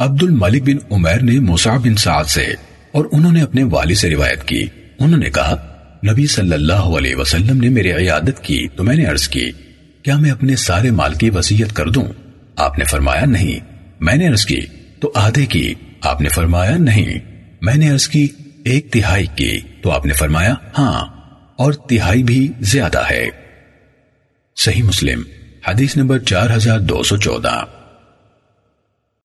عبد الملک بن عمیر نے مصعب بن سعد سے اور انہوں نے اپنے والد سے روایت کی۔ انہوں نے کہا، نبی صلی اللہ علیہ وسلم نے میری عیادت کی تو میں نے عرض کی، کیا میں اپنے سارے مال کی وسیعت کر دوں؟ آپ نے فرمایا، نہیں۔ میں نے عرض کی، تو آدھے کی۔ آپ نے فرمایا، نہیں۔ میں نے عرض کی، ایک تہائی کی۔ تو آپ نے فرمایا ہاں۔ اور تہائی بھی زیادہ ہے۔ صحیح مسلم، حدیث نمبر چار ہزار دو سو چودہ۔